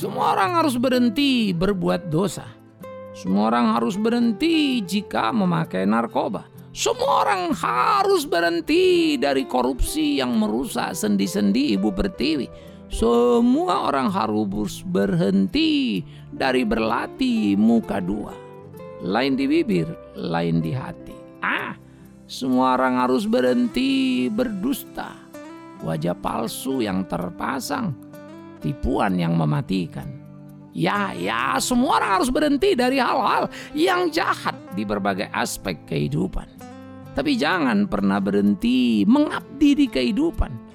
Semua orang harus berhenti berbuat dosa. Semua orang harus berhenti jika memakai narkoba. Semua orang harus berhenti dari korupsi yang merusak sendi-sendi Ibu Pertiwi. Semua orang harus berhenti dari berlatih muka dua. Lain di bibir, lain di hati. Ah, semua orang harus berhenti berdusta. Wajah palsu yang terpasang, tipuan yang mematikan. Ya, ya, semua orang harus berhenti dari hal-hal yang jahat di berbagai aspek kehidupan. Tapi jangan pernah berhenti mengabdi di kehidupan.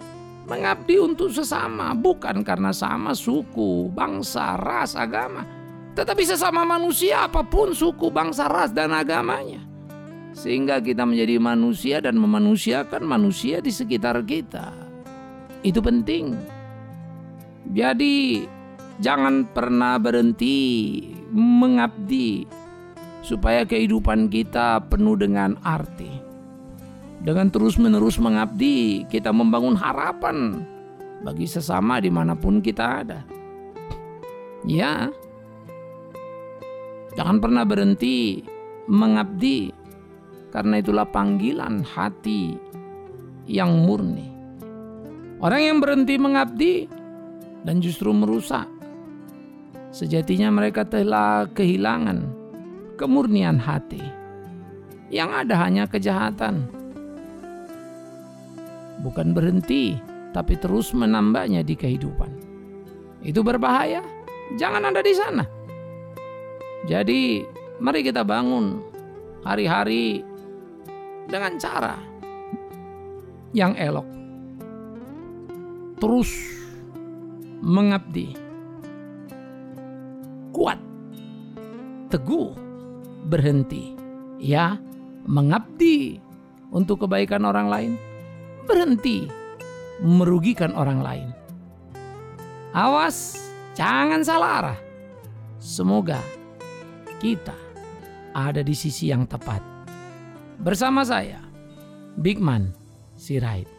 Mengabdi untuk sesama, bukan karena sama suku, bangsa, ras, agama. Tetapi sesama manusia apa pun suku, bangsa, ras, dan agamanya. Sehingga kita menjadi manusia dan memanusiakan manusia di sekitar kita. Itu penting. Jadi jangan pernah berhenti mengabdi supaya kehidupan kita penuh dengan arti. Dengan terus-menerus mengabdi, kita membangun harapan bagi sesama di mana pun kita ada. Ya, jangan pernah berhenti mengabdi, karena itulah panggilan hati yang murni. Orang yang berhenti mengabdi dan justru merusak, sejatinya mereka telah kehilangan kemurnian hati. Yang ada hanya kejahatan bukan berhenti, tapi terus menambahnya di kehidupan. Itu berbahaya. Jangan ada di sana. Jadi, mari kita bangun hari-hari dengan cara yang elok. Terus mengabdi. Kuat. Teguh. Berhenti. Ya, mengabdi untuk kebaikan orang lain berhenti merugikan orang lain. Awas, jangan salah arah. Semoga kita ada di sisi yang tepat. Bersama saya, Bigman Sirait.